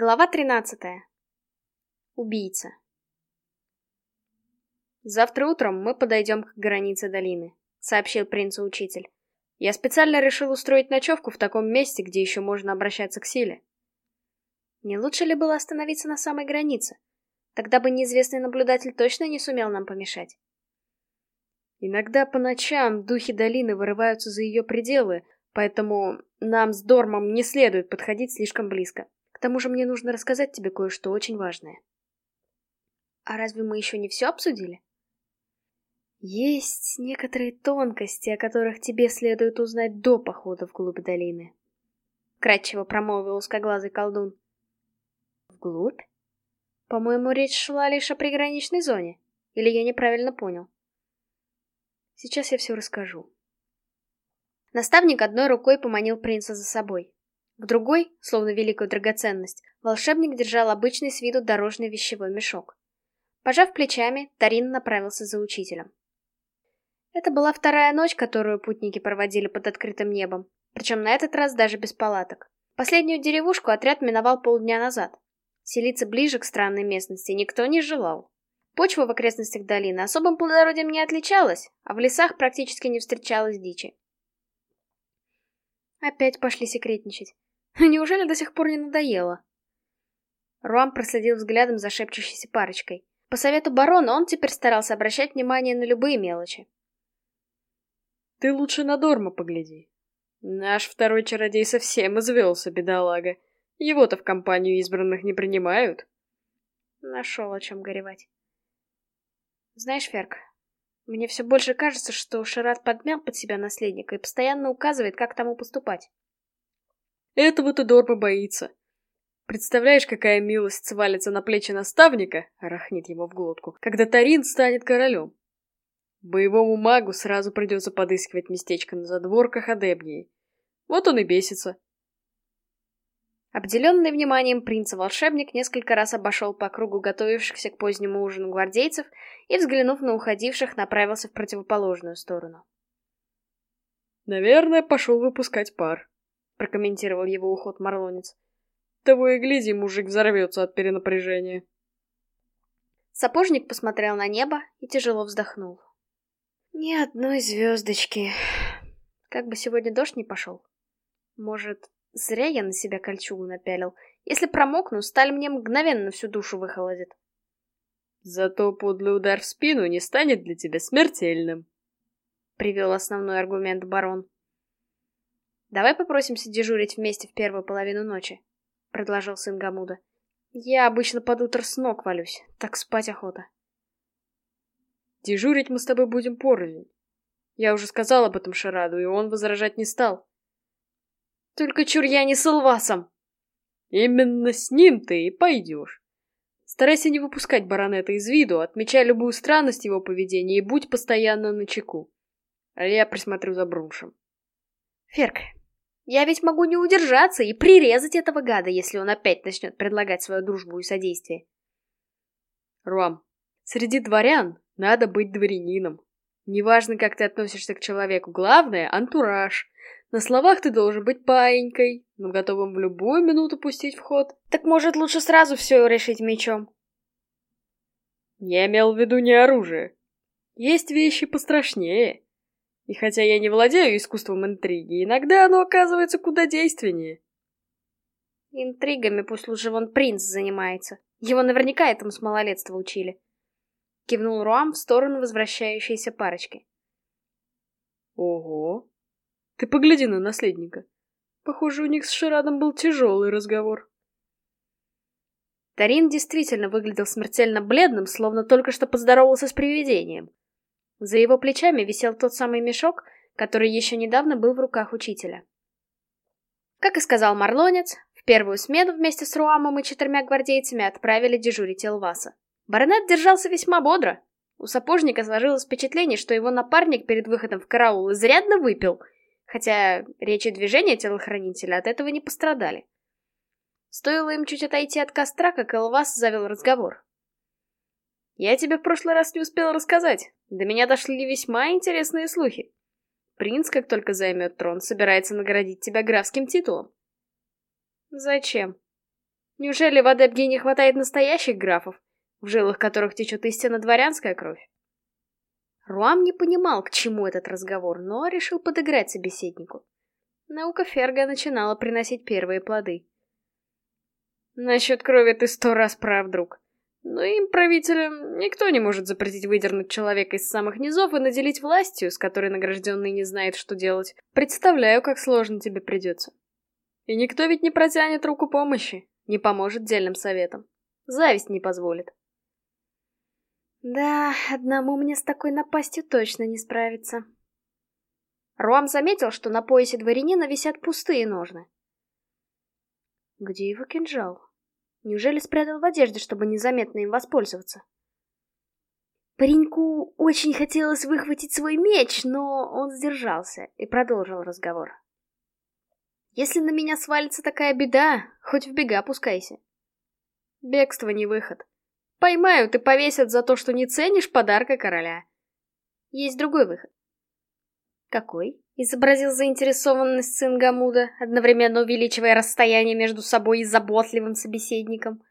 Глава 13. Убийца. «Завтра утром мы подойдем к границе долины», — сообщил принцу учитель. «Я специально решил устроить ночевку в таком месте, где еще можно обращаться к силе». Не лучше ли было остановиться на самой границе? Тогда бы неизвестный наблюдатель точно не сумел нам помешать. Иногда по ночам духи долины вырываются за ее пределы, поэтому нам с Дормом не следует подходить слишком близко. К тому же мне нужно рассказать тебе кое-что очень важное. А разве мы еще не все обсудили? Есть некоторые тонкости, о которых тебе следует узнать до похода вглубь долины. Кратчево промолвил узкоглазый колдун. Вглубь? По-моему, речь шла лишь о приграничной зоне. Или я неправильно понял? Сейчас я все расскажу. Наставник одной рукой поманил принца за собой. В другой, словно великую драгоценность, волшебник держал обычный с виду дорожный вещевой мешок. Пожав плечами, Тарин направился за учителем. Это была вторая ночь, которую путники проводили под открытым небом, причем на этот раз даже без палаток. Последнюю деревушку отряд миновал полдня назад. Селиться ближе к странной местности никто не желал. Почва в окрестностях долины особым плодородием не отличалась, а в лесах практически не встречалось дичи. Опять пошли секретничать. Неужели до сих пор не надоело? Руам проследил взглядом за шепчущейся парочкой. По совету барона он теперь старался обращать внимание на любые мелочи. «Ты лучше на Дорма погляди. Наш второй чародей совсем извелся, бедолага. Его-то в компанию избранных не принимают». Нашел о чем горевать. Знаешь, Ферк, мне все больше кажется, что Шарат подмял под себя наследника и постоянно указывает, как тому поступать. Этого-то Дорма боится. Представляешь, какая милость свалится на плечи наставника, рахнет ему в глотку, когда Тарин станет королем. Боевому магу сразу придется подыскивать местечко на задворках Адебнии. Вот он и бесится. Обделенный вниманием принца-волшебник несколько раз обошел по кругу готовившихся к позднему ужину гвардейцев и, взглянув на уходивших, направился в противоположную сторону. «Наверное, пошел выпускать пар», прокомментировал его уход Марлонец. Того и гляди, мужик взорвется от перенапряжения. Сапожник посмотрел на небо и тяжело вздохнул. Ни одной звездочки. Как бы сегодня дождь не пошел. Может, зря я на себя кольчугу напялил. Если промокну, сталь мне мгновенно всю душу выхолодит. Зато подлый удар в спину не станет для тебя смертельным. Привел основной аргумент барон. «Давай попросимся дежурить вместе в первую половину ночи», — предложил сын Гамуда. «Я обычно под утро с ног валюсь, так спать охота». «Дежурить мы с тобой будем порознь. Я уже сказал об этом Шараду, и он возражать не стал». «Только чур я не с Илвасом!» «Именно с ним ты и пойдешь. Старайся не выпускать баронета из виду, отмечай любую странность его поведения и будь постоянно на чеку. А я присмотрю за Бруншем». «Ферк, я ведь могу не удержаться и прирезать этого гада, если он опять начнет предлагать свою дружбу и содействие. Руам, среди дворян надо быть дворянином. Неважно, как ты относишься к человеку, главное — антураж. На словах ты должен быть паинькой, но готовым в любую минуту пустить в ход. Так может лучше сразу все решить мечом? Я имел в виду не оружие. Есть вещи пострашнее. И хотя я не владею искусством интриги, иногда оно оказывается куда действеннее. Интригами пусть лучше вон принц занимается. Его наверняка этому с малолетства учили. Кивнул Руам в сторону возвращающейся парочки. Ого! Ты погляди на наследника. Похоже, у них с Ширадом был тяжелый разговор. Тарин действительно выглядел смертельно бледным, словно только что поздоровался с привидением. За его плечами висел тот самый мешок, который еще недавно был в руках учителя. Как и сказал Марлонец, в первую смену вместе с Руамом и четырьмя гвардейцами отправили дежурить Элваса. Баронет держался весьма бодро. У сапожника сложилось впечатление, что его напарник перед выходом в караул изрядно выпил, хотя речь и движения телохранителя от этого не пострадали. Стоило им чуть отойти от костра, как Элвас завел разговор. «Я тебе в прошлый раз не успел рассказать. До меня дошли весьма интересные слухи. Принц, как только займет трон, собирается наградить тебя графским титулом. Зачем? Неужели в Адепге не хватает настоящих графов, в жилах которых течет истинно дворянская кровь? Руам не понимал, к чему этот разговор, но решил подыграть собеседнику. Наука Ферга начинала приносить первые плоды. Насчет крови ты сто раз прав, друг. Но им, правителям, никто не может запретить выдернуть человека из самых низов и наделить властью, с которой награжденный не знает, что делать. Представляю, как сложно тебе придется. И никто ведь не протянет руку помощи, не поможет дельным советам. Зависть не позволит. Да, одному мне с такой напастью точно не справиться. Руам заметил, что на поясе дворянина висят пустые ножны. Где его кинжал? Неужели спрятал в одежде, чтобы незаметно им воспользоваться? Пареньку очень хотелось выхватить свой меч, но он сдержался и продолжил разговор. Если на меня свалится такая беда, хоть в бега опускайся. Бегство не выход. Поймают и повесят за то, что не ценишь подарка короля. Есть другой выход. Какой? Изобразил заинтересованность сын Гамуда, одновременно увеличивая расстояние между собой и заботливым собеседником.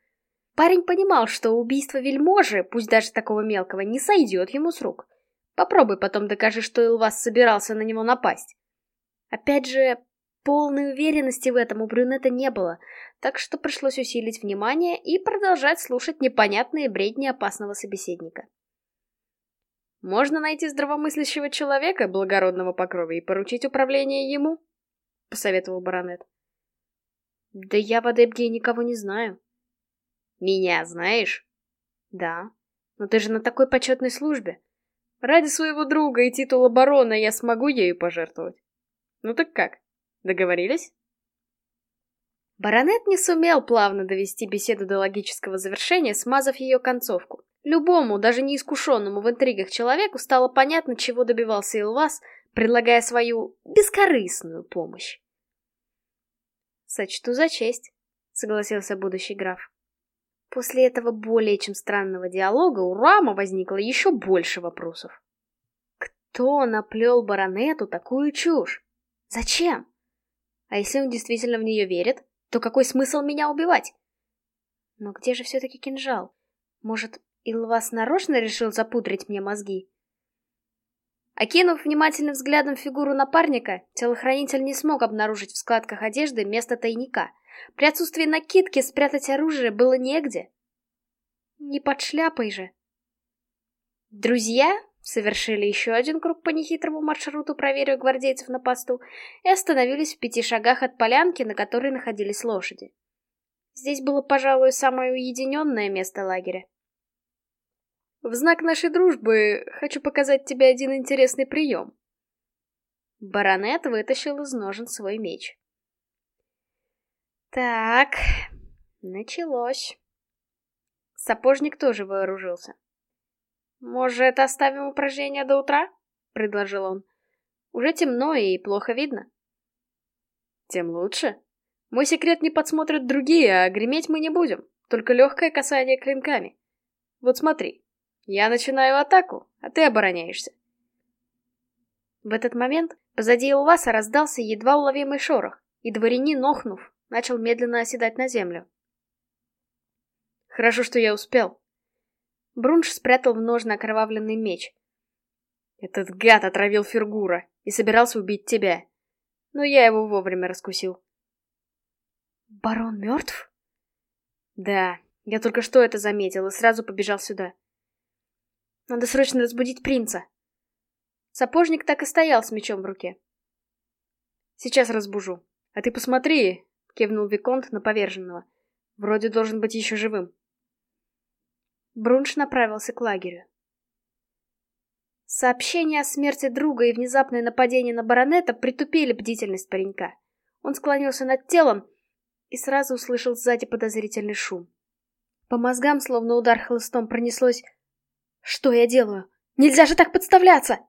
Парень понимал, что убийство вельможи, пусть даже такого мелкого, не сойдет ему с рук. Попробуй потом докажи, что Илвас собирался на него напасть. Опять же, полной уверенности в этом у брюнета не было, так что пришлось усилить внимание и продолжать слушать непонятные бредни опасного собеседника. Можно найти здравомыслящего человека, благородного по крови, и поручить управление ему, — посоветовал баронет. Да я в Адепге никого не знаю. Меня знаешь? Да. Но ты же на такой почетной службе. Ради своего друга и титула барона я смогу ею пожертвовать. Ну так как, договорились? Баронет не сумел плавно довести беседу до логического завершения, смазав ее концовку. Любому, даже неискушенному в интригах человеку стало понятно, чего добивался Илвас, предлагая свою бескорыстную помощь. «Сочту за честь», — согласился будущий граф. После этого более чем странного диалога у Рама возникло еще больше вопросов. Кто наплел баронету такую чушь? Зачем? А если он действительно в нее верит, то какой смысл меня убивать? Но где же все-таки кинжал? Может, Илвас нарочно решил запудрить мне мозги? Окинув внимательным взглядом фигуру напарника, телохранитель не смог обнаружить в складках одежды место тайника. При отсутствии накидки спрятать оружие было негде. Не под шляпой же. Друзья совершили еще один круг по нехитрому маршруту, проверив гвардейцев на посту, и остановились в пяти шагах от полянки, на которой находились лошади. Здесь было, пожалуй, самое уединенное место лагеря. В знак нашей дружбы хочу показать тебе один интересный прием. Баронет вытащил из ножен свой меч. Так, началось. Сапожник тоже вооружился. «Может, оставим упражнение до утра?» — предложил он. «Уже темно и плохо видно». «Тем лучше. Мой секрет не подсмотрят другие, а греметь мы не будем, только легкое касание клинками. Вот смотри, я начинаю атаку, а ты обороняешься». В этот момент позади Илваса раздался едва уловимый шорох, и дворянин, охнув, начал медленно оседать на землю. «Хорошо, что я успел», Брунш спрятал в ножны окровавленный меч. «Этот гад отравил Фергура и собирался убить тебя. Но я его вовремя раскусил». «Барон мертв?» «Да, я только что это заметил и сразу побежал сюда. Надо срочно разбудить принца». Сапожник так и стоял с мечом в руке. «Сейчас разбужу. А ты посмотри», — кивнул Виконт на поверженного. «Вроде должен быть еще живым». Брунш направился к лагерю. Сообщение о смерти друга и внезапное нападение на баронета притупили бдительность паренька. Он склонился над телом и сразу услышал сзади подозрительный шум. По мозгам, словно удар хлыстом, пронеслось «Что я делаю? Нельзя же так подставляться!»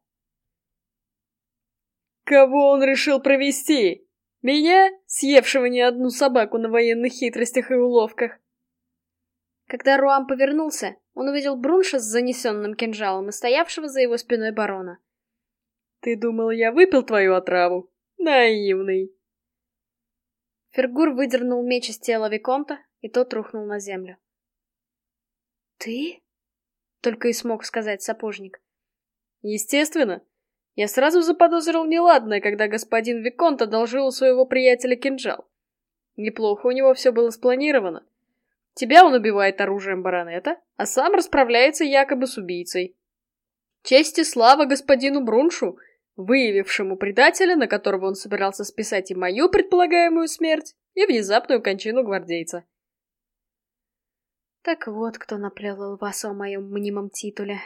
«Кого он решил провести? Меня, съевшего не одну собаку на военных хитростях и уловках?» Когда Руам повернулся, он увидел Брунша с занесенным кинжалом и стоявшего за его спиной барона. «Ты думал, я выпил твою отраву? Наивный!» Фергур выдернул меч из тела Виконта, и тот рухнул на землю. «Ты?» — только и смог сказать сапожник. «Естественно. Я сразу заподозрил неладное, когда господин Виконт одолжил у своего приятеля кинжал. Неплохо у него все было спланировано. Тебя он убивает оружием баронета, а сам расправляется якобы с убийцей. Честь и слава господину Бруншу, выявившему предателя, на которого он собирался списать и мою предполагаемую смерть, и внезапную кончину гвардейца. Так вот, кто наплел вас о моем мнимом титуле.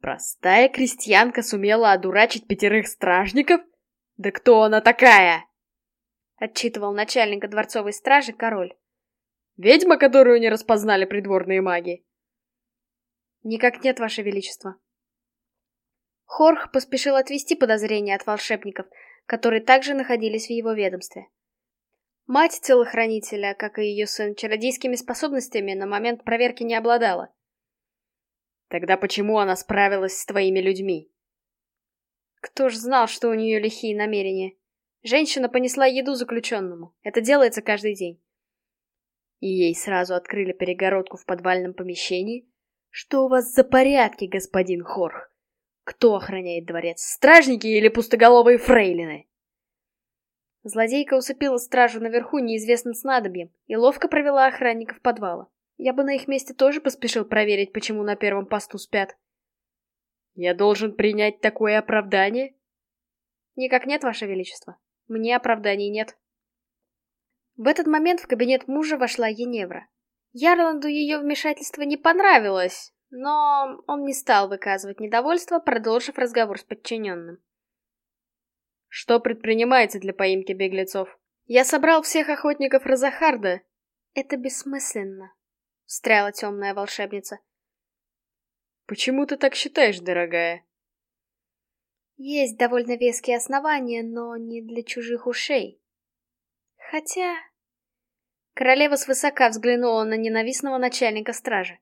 Простая крестьянка сумела одурачить пятерых стражников? Да кто она такая? Отчитывал начальника дворцовой стражи король. Ведьма, которую не распознали придворные маги? Никак нет, ваше величество. Хорх поспешил отвести подозрения от волшебников, которые также находились в его ведомстве. Мать телохранителя, как и ее сын, чародейскими способностями на момент проверки не обладала. Тогда почему она справилась с твоими людьми? Кто ж знал, что у нее лихие намерения? Женщина понесла еду заключенному. Это делается каждый день. И ей сразу открыли перегородку в подвальном помещении? Что у вас за порядки, господин Хорх? Кто охраняет дворец, стражники или пустоголовые фрейлины? Злодейка усыпила стражу наверху неизвестным снадобьем и ловко провела охранников подвала. Я бы на их месте тоже поспешил проверить, почему на первом посту спят. Я должен принять такое оправдание? Никак нет, Ваше Величество. Мне оправданий нет. В этот момент в кабинет мужа вошла Еневра. Ярланду ее вмешательство не понравилось, но он не стал выказывать недовольство, продолжив разговор с подчиненным. Что предпринимается для поимки беглецов? Я собрал всех охотников Розахарда. Это бессмысленно, встряла темная волшебница. Почему ты так считаешь, дорогая? Есть довольно веские основания, но не для чужих ушей. Хотя... Королева свысока взглянула на ненавистного начальника стражи.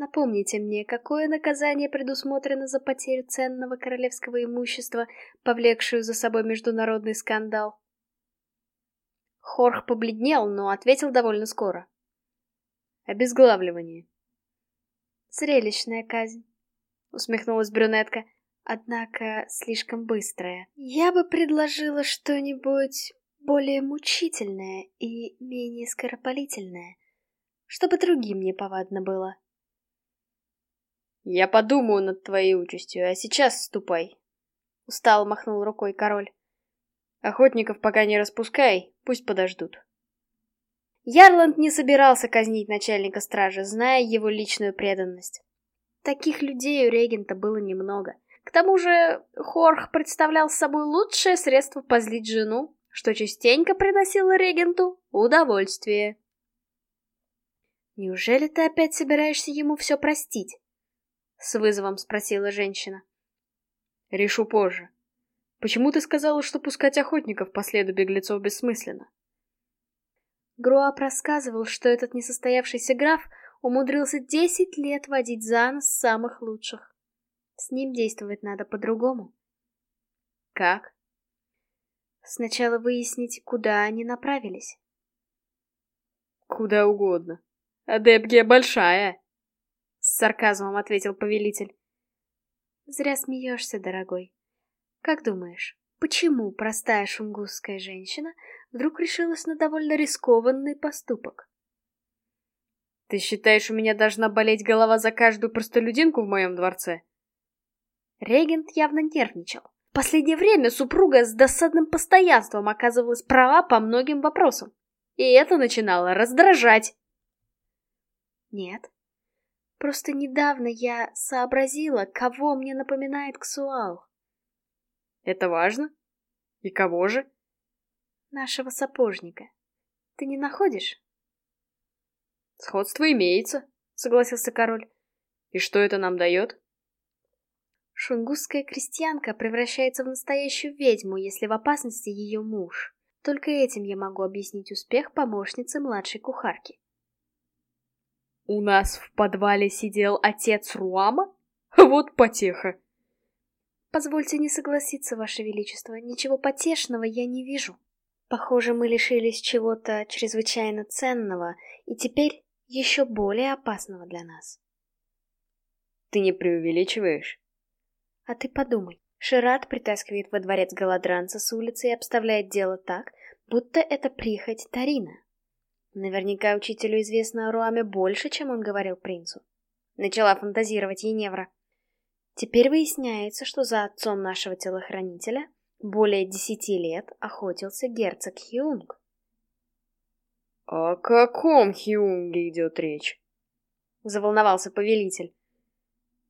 Напомните мне, какое наказание предусмотрено за потерю ценного королевского имущества, повлекшую за собой международный скандал? Хорх побледнел, но ответил довольно скоро. Обезглавливание. Зрелищная казнь, усмехнулась брюнетка, однако слишком быстрая. Я бы предложила что-нибудь более мучительное и менее скоропалительное, чтобы другим не повадно было. Я подумаю над твоей участью, а сейчас ступай. Устало махнул рукой король. Охотников пока не распускай, пусть подождут. Ярланд не собирался казнить начальника стражи, зная его личную преданность. Таких людей у регента было немного. К тому же Хорх представлял собой лучшее средство позлить жену, что частенько приносило регенту удовольствие. «Неужели ты опять собираешься ему все простить?» С вызовом спросила женщина. Решу позже. Почему ты сказала, что пускать охотников по следу беглецов бессмысленно? Груап рассказывал, что этот несостоявшийся граф умудрился десять лет водить за нос самых лучших. С ним действовать надо по-другому. Как? Сначала выяснить, куда они направились. Куда угодно. Адепгия большая. Сарказмом ответил повелитель. Зря смеешься, дорогой. Как думаешь, почему простая шунгусская женщина вдруг решилась на довольно рискованный поступок? Ты считаешь, у меня должна болеть голова за каждую простолюдинку в моем дворце? Регент явно нервничал. В последнее время супруга с досадным постоянством оказывалась права по многим вопросам. И это начинало раздражать. Нет, Просто недавно я сообразила, кого мне напоминает Ксуал. Это важно? И кого же? Нашего сапожника. Ты не находишь? Сходство имеется, согласился король. И что это нам дает? Шунгусская крестьянка превращается в настоящую ведьму, если в опасности ее муж. Только этим я могу объяснить успех помощницы младшей кухарки. У нас в подвале сидел отец Руама? Вот потеха. Позвольте не согласиться, Ваше Величество, ничего потешного я не вижу. Похоже, мы лишились чего-то чрезвычайно ценного, и теперь еще более опасного для нас. Ты не преувеличиваешь? А ты подумай. Шират притаскивает во дворец голодранца с улицы и обставляет дело так, будто это прихоть Тарина. Наверняка учителю известно о Руаме больше, чем он говорил принцу. Начала фантазировать Еневра. Теперь выясняется, что за отцом нашего телохранителя более десяти лет охотился герцог Хиунг. «О каком Хиунге идет речь?» — заволновался повелитель.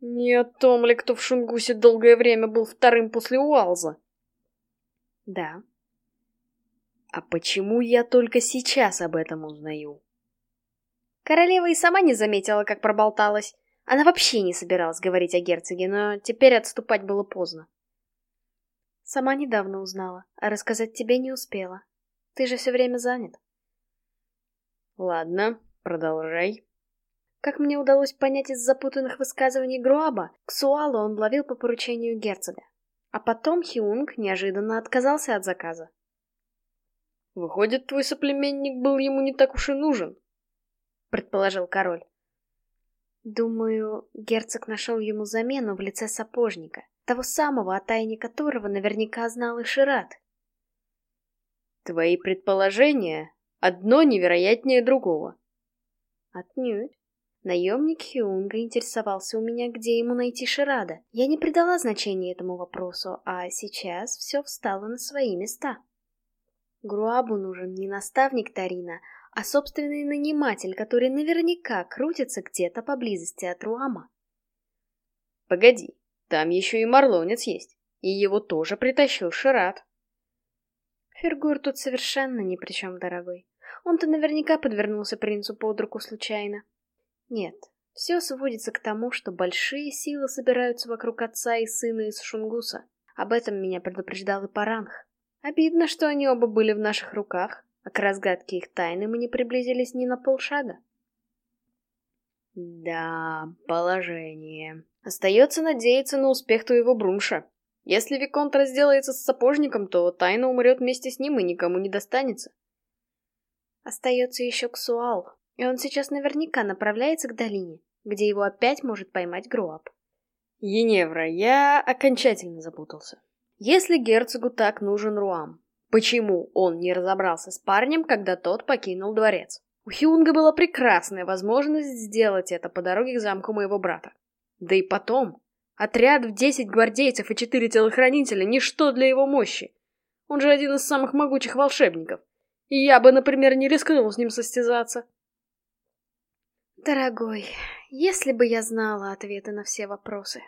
«Не о том ли, кто в Шунгусе долгое время был вторым после Уалза?» «Да». «А почему я только сейчас об этом узнаю?» Королева и сама не заметила, как проболталась. Она вообще не собиралась говорить о герцоге, но теперь отступать было поздно. Сама недавно узнала, а рассказать тебе не успела. Ты же все время занят. Ладно, продолжай. Как мне удалось понять из запутанных высказываний Груаба, Ксуалу он ловил по поручению герцога. А потом Хиунг неожиданно отказался от заказа. «Выходит, твой соплеменник был ему не так уж и нужен», — предположил король. Думаю, герцог нашел ему замену в лице сапожника, того самого, о тайне которого наверняка знал и Шират. Твои предположения одно невероятнее другого. Отнюдь. Наемник Хиунга интересовался у меня, где ему найти Ширада. Я не придала значения этому вопросу, а сейчас все встало на свои места. Груабу нужен не наставник Тарина, а собственный наниматель, который наверняка крутится где-то поблизости от Руама. Погоди, там еще и марлонец есть, и его тоже притащил Шират. Фергур тут совершенно ни при чем, дорогой. Он-то наверняка подвернулся принцу под руку случайно. Нет, все сводится к тому, что большие силы собираются вокруг отца и сына из Шунгуса. Об этом меня предупреждал и Паранх. Обидно, что они оба были в наших руках, а к разгадке их тайны мы не приблизились ни на полшага. Да, положение. Остается надеяться на успех твоего Брунша. Если Виконт разделается с сапожником, то тайна умрет вместе с ним и никому не достанется. Остается еще Ксуал, и он сейчас наверняка направляется к долине, где его опять может поймать Груап. Еневра, я окончательно запутался. Если герцогу так нужен Руам, Почему он не разобрался с парнем, когда тот покинул дворец? У Хюнга была прекрасная возможность сделать это по дороге к замку моего брата. Да и потом, отряд в десять гвардейцев и четыре телохранителя — ничто для его мощи. Он же один из самых могучих волшебников. И я бы, например, не рискнул с ним состязаться. Дорогой, если бы я знала ответы на все вопросы.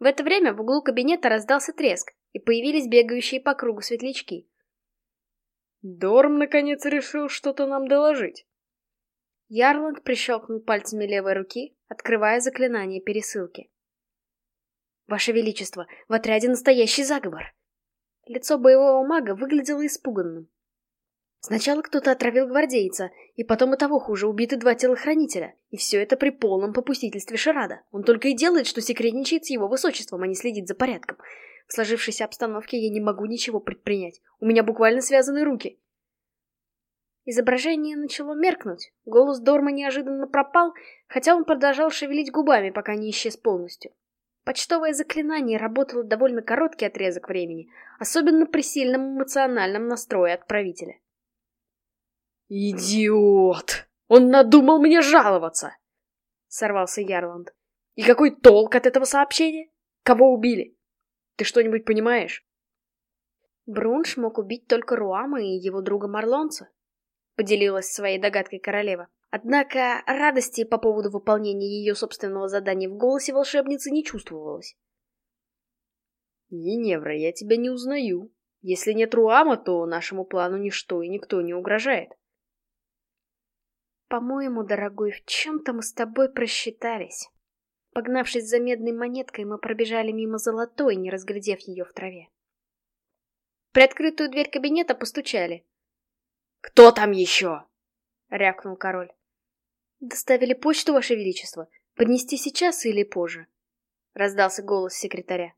В это время в углу кабинета раздался треск, и появились бегающие по кругу светлячки. Дорм, наконец, решил что-то нам доложить. Ярланд прищелкнул пальцами левой руки, открывая заклинание пересылки. «Ваше Величество, в отряде настоящий заговор!» Лицо боевого мага выглядело испуганным. Сначала кто-то отравил гвардейца, и потом и того хуже, убиты два телохранителя. И все это при полном попустительстве Шарада. Он только и делает, что секретничает с его высочеством, а не следит за порядком. В сложившейся обстановке я не могу ничего предпринять. У меня буквально связаны руки. Изображение начало меркнуть. Голос Дорма неожиданно пропал, хотя он продолжал шевелить губами, пока не исчез полностью. Почтовое заклинание работало довольно короткий отрезок времени, особенно при сильном эмоциональном настрое отправителя. «Идиот! Он надумал мне жаловаться!» Сорвался Ярланд. «И какой толк от этого сообщения? Кого убили? Ты что-нибудь понимаешь?» Брунш мог убить только Руама и его друга Марлонца, поделилась своей догадкой королева. Однако радости по поводу выполнения ее собственного задания в голосе волшебницы не чувствовалось. «Еневра, я тебя не узнаю. Если нет Руама, то нашему плану ничто и никто не угрожает. По-моему, дорогой, в чем-то мы с тобой просчитались. Погнавшись за медной монеткой, мы пробежали мимо золотой, не разглядев ее в траве. При открытую дверь кабинета постучали. «Кто там еще?» — рявкнул король. «Доставили почту, ваше величество. Поднести сейчас или позже?» — раздался голос секретаря.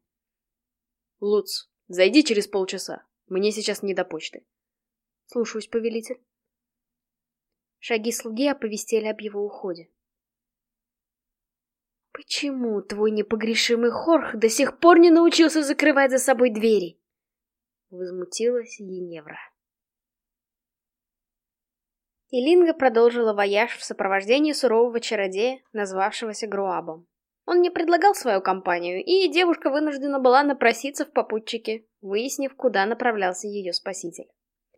Луц, зайди через полчаса. Мне сейчас не до почты. Слушаюсь, повелитель. Шаги слуги оповестили об его уходе. Почему твой непогрешимый Хорх до сих пор не научился закрывать за собой двери? Возмутилась Еневра. Илинга продолжила вояж в сопровождении сурового чародея, назвавшегося Груабом. Он не предлагал свою компанию, и девушка вынуждена была напроситься в попутчике, выяснив, куда направлялся ее спаситель.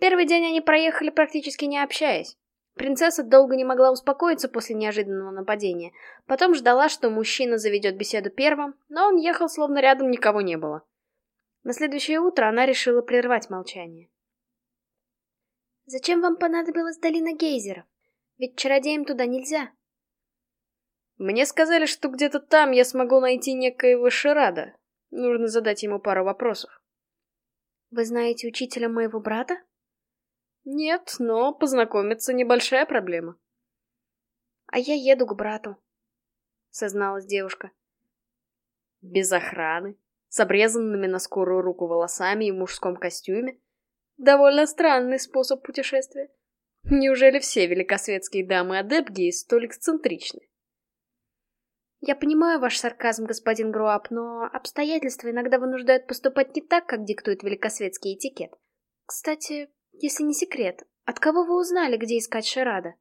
Первый день они проехали практически не общаясь. Принцесса долго не могла успокоиться после неожиданного нападения. Потом ждала, что мужчина заведет беседу первым, но он ехал, словно рядом никого не было. На следующее утро она решила прервать молчание. «Зачем вам понадобилась долина гейзеров? Ведь чародеям туда нельзя». «Мне сказали, что где-то там я смогу найти некоего Ширада. Нужно задать ему пару вопросов». «Вы знаете учителя моего брата?» Нет, но познакомиться небольшая проблема. А я еду к брату, созналась девушка. Без охраны, с обрезанными на скорую руку волосами и в мужском костюме. Довольно странный способ путешествия. Неужели все великосветские дамы Адепгии столь эксцентричны? Я понимаю ваш сарказм, господин Груап, но обстоятельства иногда вынуждают поступать не так, как диктует великосветский этикет. Кстати, если не секрет, от кого вы узнали, где искать Шерада?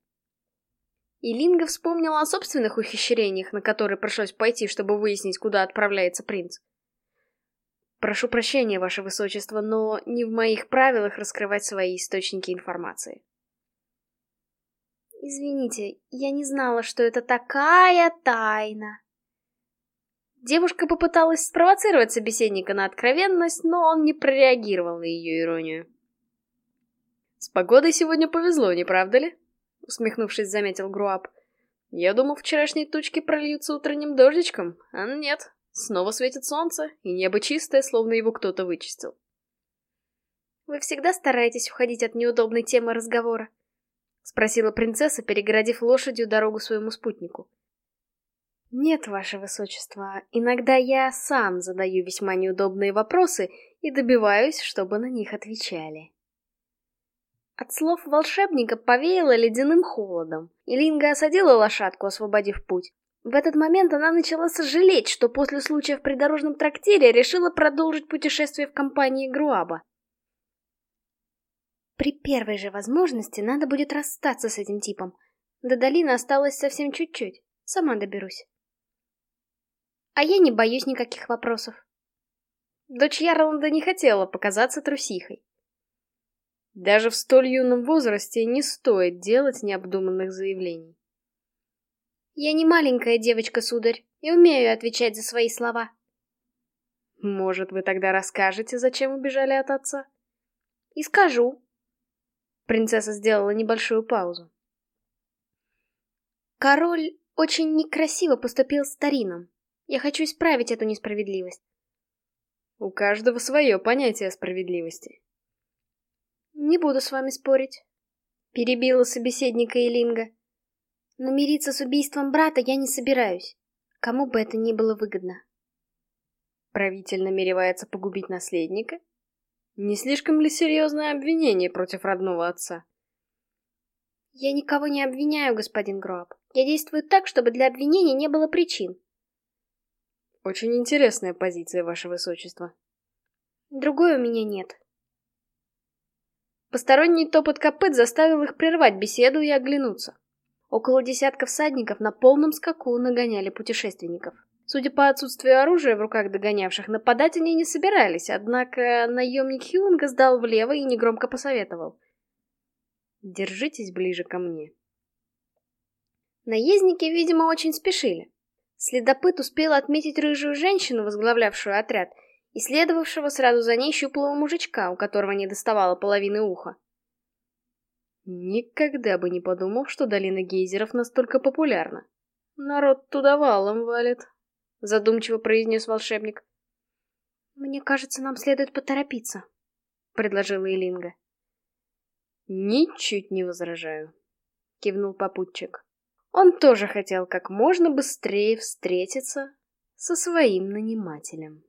И Линга вспомнила о собственных ухищрениях, на которые пришлось пойти, чтобы выяснить, куда отправляется принц. Прошу прощения, ваше высочество, но не в моих правилах раскрывать свои источники информации. Извините, я не знала, что это такая тайна. Девушка попыталась спровоцировать собеседника на откровенность, но он не прореагировал на ее иронию. «С погодой сегодня повезло, не правда ли?» Усмехнувшись, заметил Груап. «Я думал, вчерашние тучки прольются утренним дождичком, а нет. Снова светит солнце, и небо чистое, словно его кто-то вычистил». «Вы всегда стараетесь уходить от неудобной темы разговора?» — спросила принцесса, перегородив лошадью дорогу своему спутнику. «Нет, ваше высочество, иногда я сам задаю весьма неудобные вопросы и добиваюсь, чтобы на них отвечали». От слов волшебника повеяло ледяным холодом, и Линга осадила лошадку, освободив путь. В этот момент она начала сожалеть, что после случая в придорожном трактире решила продолжить путешествие в компании Груаба. При первой же возможности надо будет расстаться с этим типом. До долины осталось совсем чуть-чуть. Сама доберусь. А я не боюсь никаких вопросов. Дочь Ярланда не хотела показаться трусихой. Даже в столь юном возрасте не стоит делать необдуманных заявлений. Я не маленькая девочка, сударь, и умею отвечать за свои слова. Может, вы тогда расскажете, зачем убежали от отца? И скажу. Принцесса сделала небольшую паузу. Король очень некрасиво поступил с Тарином. Я хочу исправить эту несправедливость. У каждого свое понятие справедливости. Не буду с вами спорить. Перебила собеседника Элинга. Но мириться с убийством брата я не собираюсь. Кому бы это ни было выгодно. Правитель намеревается погубить наследника? Не слишком ли серьезное обвинение против родного отца? Я никого не обвиняю, господин Гроб. Я действую так, чтобы для обвинения не было причин. Очень интересная позиция, ваше высочество. Другой у меня нет. Посторонний топот копыт заставил их прервать беседу и оглянуться. Около десятка всадников на полном скаку нагоняли путешественников. Судя по отсутствию оружия в руках догонявших, нападать они не собирались, однако наемник Хилунга сдал влево и негромко посоветовал. «Держитесь ближе ко мне». Наездники, видимо, очень спешили. Следопыт успел отметить рыжую женщину, возглавлявшую отряд, и следовавшего сразу за ней щуплого мужичка, у которого не доставало половины уха. Никогда бы не подумал, что долина гейзеров настолько популярна. Народ туда валом валит, задумчиво произнес волшебник. Мне кажется, нам следует поторопиться, предложила Элинга. Ничуть не возражаю, кивнул попутчик. Он тоже хотел как можно быстрее встретиться со своим нанимателем.